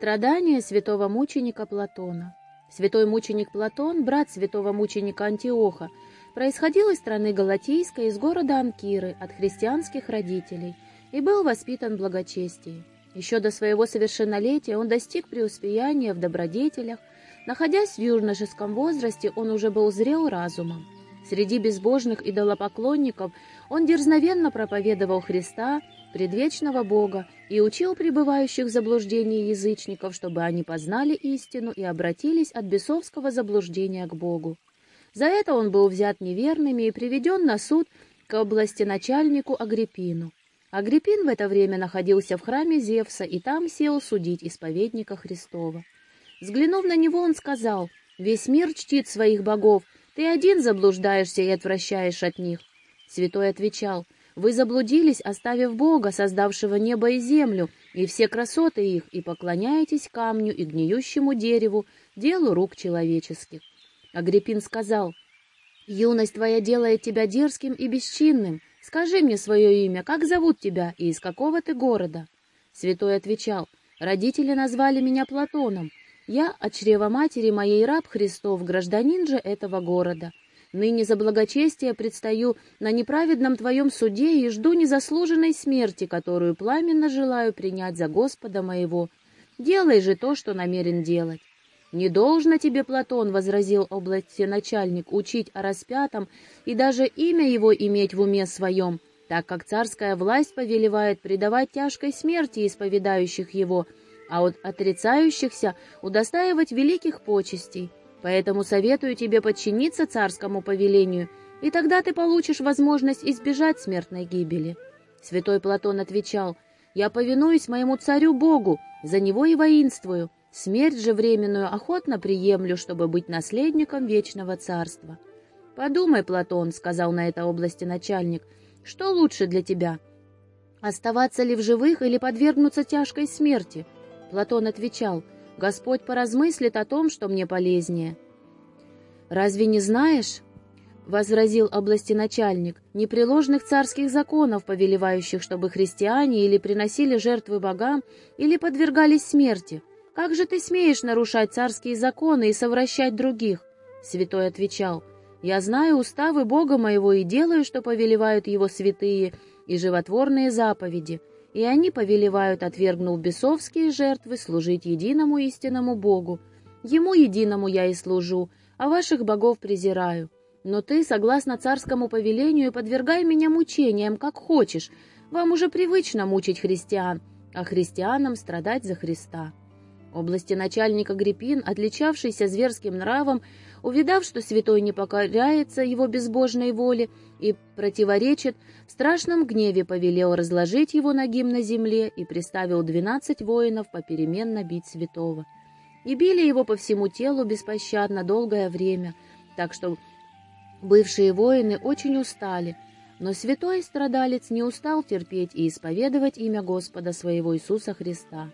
Страдания святого мученика Платона. Святой мученик Платон, брат святого мученика Антиоха, происходил из страны Галатийской, из города Анкиры, от христианских родителей, и был воспитан в благочестии. Еще до своего совершеннолетия он достиг преуспеяния в добродетелях, находясь в юношеском возрасте, он уже был зрел разумом. Среди безбожных идолопоклонников он дерзновенно проповедовал Христа, предвечного Бога, и учил пребывающих в заблуждении язычников, чтобы они познали истину и обратились от бесовского заблуждения к Богу. За это он был взят неверными и приведен на суд к области начальнику Агриппину. Агриппин в это время находился в храме Зевса и там сел судить исповедника Христова. Взглянув на него, он сказал, «Весь мир чтит своих богов, ты один заблуждаешься и отвращаешь от них». Святой отвечал, «Вы заблудились, оставив Бога, создавшего небо и землю, и все красоты их, и поклоняетесь камню и гниющему дереву, делу рук человеческих». Агриппин сказал, «Юность твоя делает тебя дерзким и бесчинным. Скажи мне свое имя, как зовут тебя и из какого ты города?» Святой отвечал, «Родители назвали меня Платоном. Я от чрева матери моей раб Христов, гражданин же этого города. Ныне за благочестие предстаю на неправедном твоем суде и жду незаслуженной смерти, которую пламенно желаю принять за Господа моего. Делай же то, что намерен делать». «Не должно тебе, Платон, — возразил области начальник, — учить о распятом и даже имя его иметь в уме своем, так как царская власть повелевает предавать тяжкой смерти исповедающих его, а от отрицающихся удостаивать великих почестей. Поэтому советую тебе подчиниться царскому повелению, и тогда ты получишь возможность избежать смертной гибели». Святой Платон отвечал, «Я повинуюсь моему царю Богу, за него и воинствую». Смерть же временную охотно приемлю, чтобы быть наследником вечного царства. «Подумай, Платон», — сказал на это области начальник, — «что лучше для тебя? Оставаться ли в живых или подвергнуться тяжкой смерти?» Платон отвечал, «Господь поразмыслит о том, что мне полезнее». «Разве не знаешь?» — возразил области начальник, непреложных царских законов, повелевающих, чтобы христиане или приносили жертвы богам, или подвергались смерти. «Как же ты смеешь нарушать царские законы и совращать других?» Святой отвечал, «Я знаю уставы Бога моего и делаю, что повелевают его святые и животворные заповеди, и они повелевают, отвергнув бесовские жертвы, служить единому истинному Богу. Ему единому я и служу, а ваших богов презираю. Но ты, согласно царскому повелению, подвергай меня мучениям, как хочешь. Вам уже привычно мучить христиан, а христианам страдать за Христа». Области начальник Агриппин, отличавшийся зверским нравом, увидав, что святой не покоряется его безбожной воле и противоречит, в страшном гневе повелел разложить его ногим на земле и приставил двенадцать воинов попеременно бить святого. И били его по всему телу беспощадно долгое время, так что бывшие воины очень устали, но святой страдалец не устал терпеть и исповедовать имя Господа своего Иисуса Христа.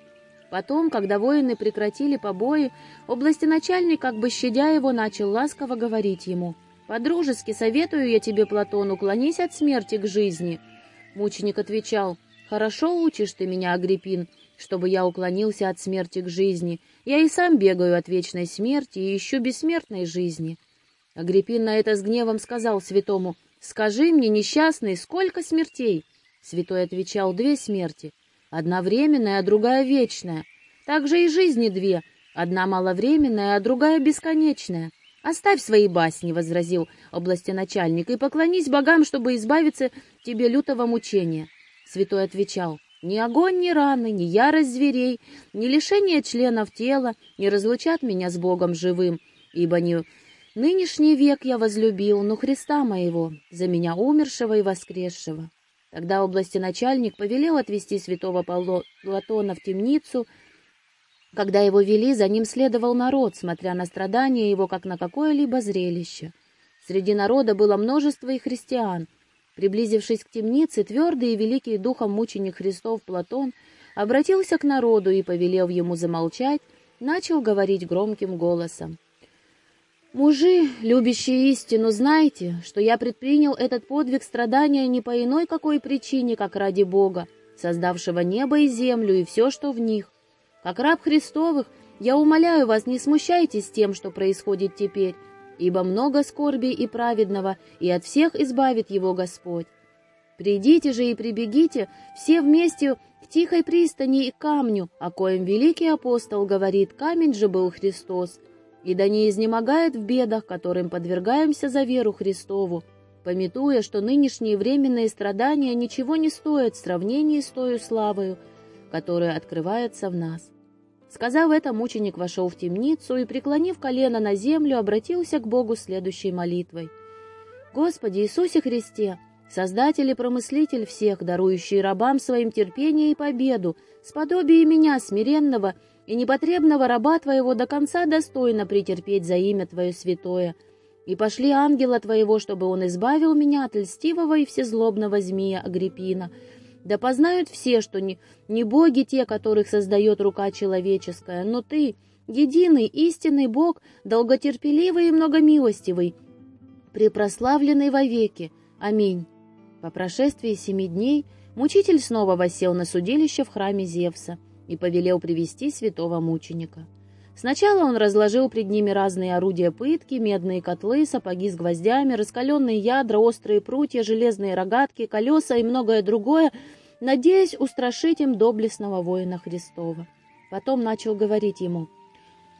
Потом, когда воины прекратили побои, областеначальник, как бы щадя его, начал ласково говорить ему, «По-дружески советую я тебе, Платон, уклонись от смерти к жизни». Мученик отвечал, «Хорошо учишь ты меня, Агриппин, чтобы я уклонился от смерти к жизни. Я и сам бегаю от вечной смерти и ищу бессмертной жизни». Агриппин на это с гневом сказал святому, «Скажи мне, несчастный, сколько смертей?» Святой отвечал, «Две смерти». Одна временная, а другая вечная. Так же и жизни две. Одна маловременная, а другая бесконечная. «Оставь свои басни», — возразил областеначальник, «и поклонись богам, чтобы избавиться тебе лютого мучения». Святой отвечал, «Ни огонь, ни раны, ни ярость зверей, ни лишение членов тела не разлучат меня с Богом живым, ибо не нынешний век я возлюбил, но Христа моего, за меня умершего и воскресшего». Тогда областеначальник повелел отвести святого Платона в темницу. Когда его вели, за ним следовал народ, смотря на страдания его, как на какое-либо зрелище. Среди народа было множество и христиан. Приблизившись к темнице, твердый и великий духом мученик Христов Платон обратился к народу и, повелев ему замолчать, начал говорить громким голосом. Мужи, любящие истину, знайте, что я предпринял этот подвиг страдания не по иной какой причине, как ради Бога, создавшего небо и землю и все, что в них. Как раб Христовых, я умоляю вас, не смущайтесь тем, что происходит теперь, ибо много скорби и праведного, и от всех избавит его Господь. Придите же и прибегите все вместе к тихой пристани и камню, о коем великий апостол говорит, камень же был Христос, и да не изнемогает в бедах, которым подвергаемся за веру Христову, пометуя, что нынешние временные страдания ничего не стоят в сравнении с той славою, которая открывается в нас. Сказав это, мученик вошел в темницу и, преклонив колено на землю, обратился к Богу следующей молитвой. «Господи Иисусе Христе, Создатель и промыслитель всех, дарующий рабам своим терпение и победу, сподобие меня, смиренного и непотребного раба Твоего, до конца достойно претерпеть за имя Твое святое. И пошли ангела Твоего, чтобы он избавил меня от льстивого и всезлобного змея Агриппина, да познают все, что не, не боги те, которых создает рука человеческая, но ты, единый, истинный Бог, долготерпеливый и многомилостивый, препрославленный вовеки. Аминь. По прошествии семи дней мучитель снова восел на судилище в храме Зевса и повелел привести святого мученика. Сначала он разложил пред ними разные орудия пытки, медные котлы, сапоги с гвоздями, раскаленные ядра, острые прутья, железные рогатки, колеса и многое другое, надеясь устрашить им доблестного воина Христова. Потом начал говорить ему,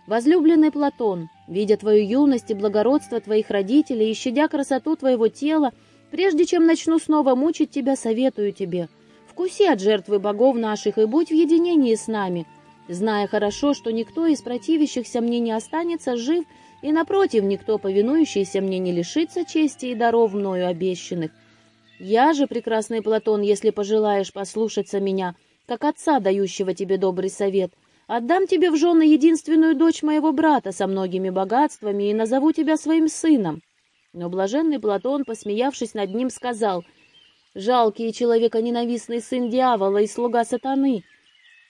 «Возлюбленный Платон, видя твою юность и благородство твоих родителей и щадя красоту твоего тела, прежде чем начну снова мучить тебя, советую тебе, вкуси от жертвы богов наших и будь в единении с нами, зная хорошо, что никто из противящихся мне не останется жив, и, напротив, никто, повинующийся мне, не лишится чести и даров мною обещанных. Я же, прекрасный Платон, если пожелаешь послушаться меня, как отца, дающего тебе добрый совет, отдам тебе в жены единственную дочь моего брата со многими богатствами и назову тебя своим сыном». Но блаженный Платон, посмеявшись над ним, сказал, «Жалкий человеконенавистный сын дьявола и слуга сатаны,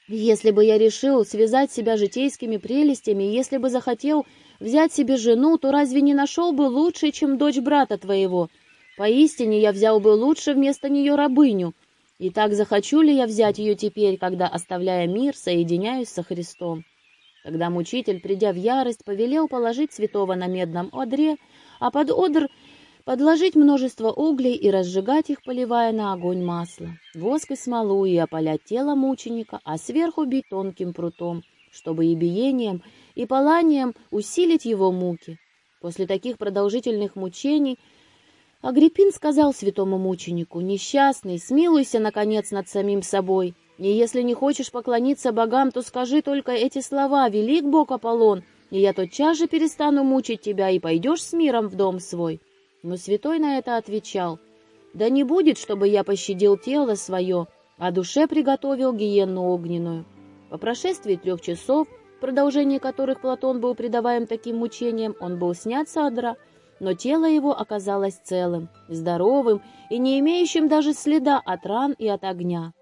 если бы я решил связать себя житейскими прелестями, если бы захотел взять себе жену, то разве не нашел бы лучше, чем дочь брата твоего? Поистине я взял бы лучше вместо нее рабыню. И так захочу ли я взять ее теперь, когда, оставляя мир, соединяюсь со Христом?» Тогда мучитель, придя в ярость, повелел положить святого на медном одре, а под одр подложить множество углей и разжигать их, поливая на огонь масло, воск и смолу и опалять тело мученика, а сверху бить тонким прутом, чтобы и биением, и паланием усилить его муки. После таких продолжительных мучений Агриппин сказал святому мученику, «Несчастный, смилуйся, наконец, над самим собой, и если не хочешь поклониться богам, то скажи только эти слова «Велик Бог Аполлон», и я тотчас же перестану мучить тебя, и пойдешь с миром в дом свой». Но святой на это отвечал, «Да не будет, чтобы я пощадил тело свое, а душе приготовил гиенну огненную». По прошествии трех часов, в продолжении которых Платон был предаваем таким мучениям, он был снят с адра, но тело его оказалось целым, здоровым и не имеющим даже следа от ран и от огня.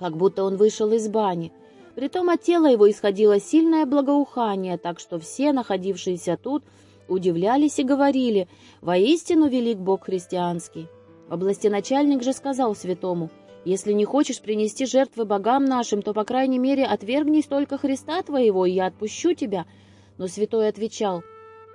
Как будто он вышел из бани. Притом от тела его исходило сильное благоухание, так что все, находившиеся тут, удивлялись и говорили, «Воистину велик Бог христианский». Областеначальник же сказал святому, «Если не хочешь принести жертвы богам нашим, то, по крайней мере, отвергнись только Христа твоего, и я отпущу тебя». Но святой отвечал,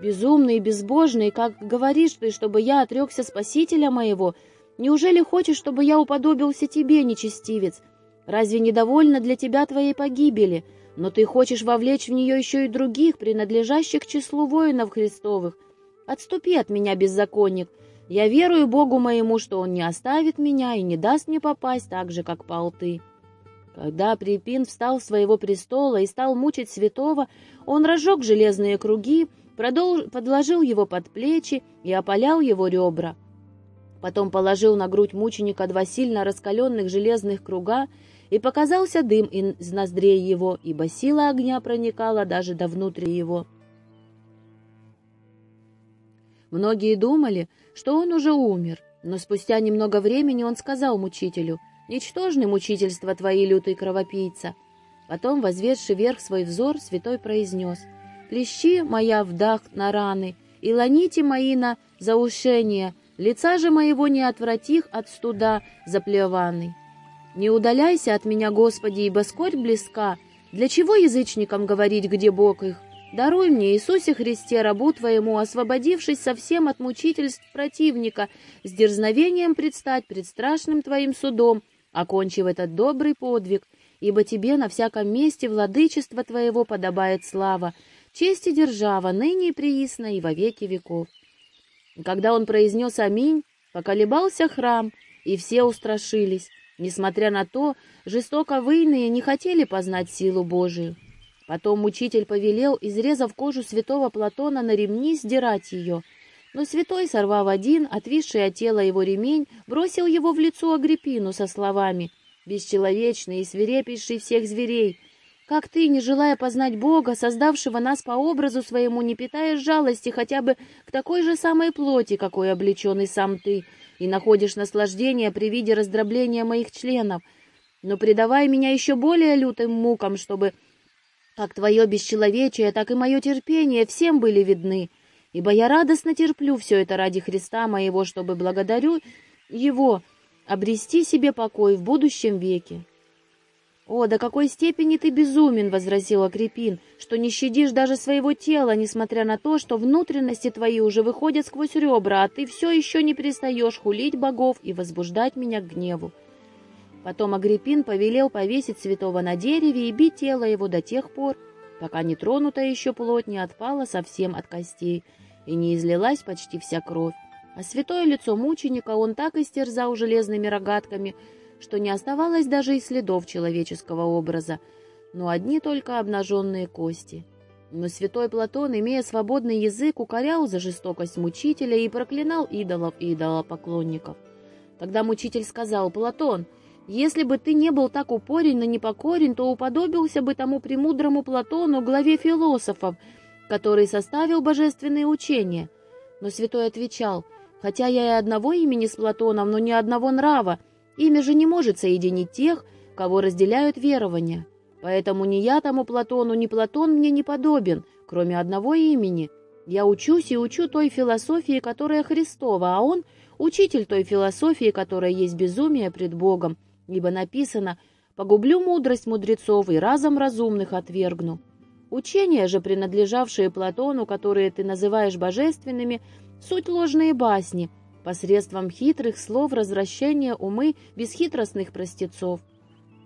«Безумный и безбожный, как говоришь ты, чтобы я отрекся Спасителя моего? Неужели хочешь, чтобы я уподобился тебе, нечестивец? Разве недовольно для тебя твоей погибели?» Но ты хочешь вовлечь в нее еще и других, принадлежащих к числу воинов Христовых. Отступи от меня, беззаконник. Я верую Богу моему, что Он не оставит меня и не даст мне попасть так же, как пал ты». Когда Припин встал с своего престола и стал мучить святого, он разжег железные круги, продолж... подложил его под плечи и опалял его ребра. Потом положил на грудь мученика два сильно раскаленных железных круга и показался дым из ноздрей его, ибо сила огня проникала даже до внутри его. Многие думали, что он уже умер, но спустя немного времени он сказал мучителю, «Ничтожны мучительства твои, лютый кровопийца». Потом, возведший вверх свой взор, святой произнес, «Плещи моя вдах на раны, и ланите мои на заушение, лица же моего не отвратих от студа заплеванный». Не удаляйся от меня, Господи, ибо скорбь близка, Для чего язычникам говорить, где Бог их? Даруй мне, Иисусе Христе, рабу Твоему, освободившись совсем от мучительств противника, с дерзновением предстать пред страшным Твоим судом, окончив этот добрый подвиг, ибо Тебе на всяком месте владычество Твоего подобает слава, честь и держава, ныне и приисно, и во веки веков. Когда он произнес «Аминь», поколебался храм, и все устрашились. Несмотря на то, жестоко выйные не хотели познать силу Божию. Потом учитель повелел, изрезав кожу святого Платона на ремни, сдирать ее. Но святой, сорвав один, отвисший от тела его ремень, бросил его в лицо Агриппину со словами «Бесчеловечный и свирепейший всех зверей, как ты, не желая познать Бога, создавшего нас по образу своему, не питаешь жалости хотя бы к такой же самой плоти, какой облеченный сам ты, и находишь наслаждение при виде раздробления моих членов, но предавай меня еще более лютым мукам, чтобы как твое бесчеловечие, так и мое терпение всем были видны, ибо я радостно терплю все это ради Христа моего, чтобы благодарю Его обрести себе покой в будущем веке. «О, до какой степени ты безумен!» — возразил Акрепин, «что не щадишь даже своего тела, несмотря на то, что внутренности твои уже выходят сквозь ребра, а ты все еще не перестаешь хулить богов и возбуждать меня к гневу». Потом Агриппин повелел повесить святого на дереве и бить тело его до тех пор, пока нетронутая еще плоть не отпала совсем от костей и не излилась почти вся кровь. А святое лицо мученика он так истерзал железными рогатками, что не оставалось даже и следов человеческого образа, но одни только обнаженные кости. Но святой Платон, имея свободный язык, укорял за жестокость мучителя и проклинал идолов и идолопоклонников. Тогда мучитель сказал, «Платон, — если бы ты не был так упорен и непокорен, то уподобился бы тому премудрому Платону, главе философов, который составил божественные учения. Но святой отвечал, хотя я и одного имени с Платоном, но ни одного нрава, имя же не может соединить тех, кого разделяют верования. Поэтому ни я тому Платону, ни Платон мне не подобен, кроме одного имени. Я учусь и учу той философии, которая Христова, а он — учитель той философии, которая есть безумие пред Богом, ибо написано «Погублю мудрость мудрецов и разом разумных отвергну». Учения же, принадлежавшие Платону, которые ты называешь божественными, суть ложные басни, посредством хитрых слов развращения умы бесхитростных простецов.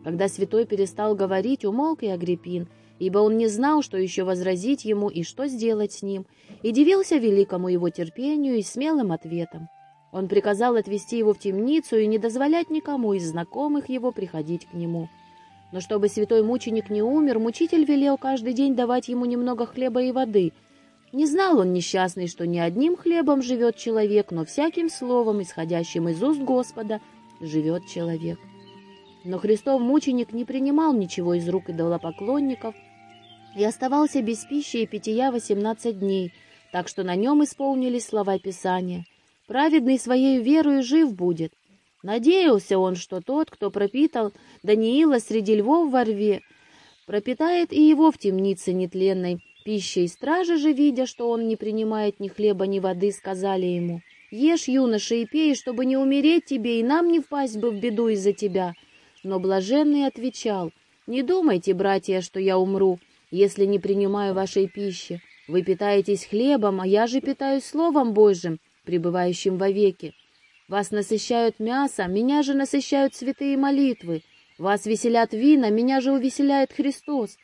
Когда святой перестал говорить, умолк и Агриппин, ибо он не знал, что еще возразить ему и что сделать с ним, и дивился великому его терпению и смелым ответам. Он приказал отвести его в темницу и не дозволять никому из знакомых его приходить к нему. Но чтобы святой мученик не умер, мучитель велел каждый день давать ему немного хлеба и воды. Не знал он несчастный, что не одним хлебом живет человек, но всяким словом, исходящим из уст Господа, живет человек. Но Христов мученик не принимал ничего из рук идолопоклонников и оставался без пищи и питья восемнадцать дней, так что на нем исполнились слова Писания. Праведный своей верою жив будет. Надеялся он, что тот, кто пропитал Даниила среди львов во рве, пропитает и его в темнице нетленной пищей. Стражи же, видя, что он не принимает ни хлеба, ни воды, сказали ему, «Ешь, юноша, и пей, чтобы не умереть тебе, и нам не впасть бы в беду из-за тебя». Но блаженный отвечал, «Не думайте, братья, что я умру, если не принимаю вашей пищи. Вы питаетесь хлебом, а я же питаюсь Словом Божьим, пребывающим вовеки. Вас насыщают мясо, меня же насыщают святые молитвы. Вас веселят вина, меня же увеселяет Христос.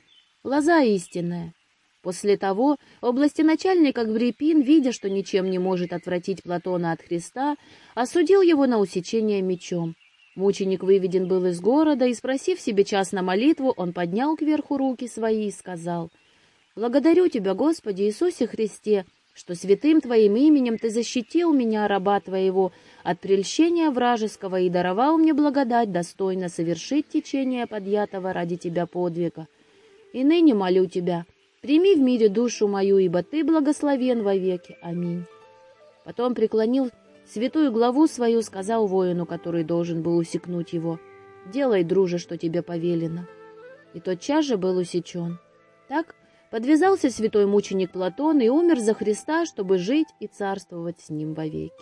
Лоза истинная. После того области начальник Агвриппин, видя, что ничем не может отвратить Платона от Христа, осудил его на усечение мечом. Мученик выведен был из города, и, спросив себе час на молитву, он поднял кверху руки свои и сказал, «Благодарю Тебя, Господи Иисусе Христе, что святым Твоим именем Ты защитил меня, раба Твоего, от прельщения вражеского и даровал мне благодать достойно совершить течение подъятого ради Тебя подвига. И ныне молю Тебя, прими в мире душу мою, ибо Ты благословен вовеки. Аминь. Потом преклонил святую главу свою, сказал воину, который должен был усекнуть его, «Делай, друже, что тебе повелено». И тотчас же был усечен. Так Подвязался святой мученик Платон и умер за Христа, чтобы жить и царствовать с ним вовеки.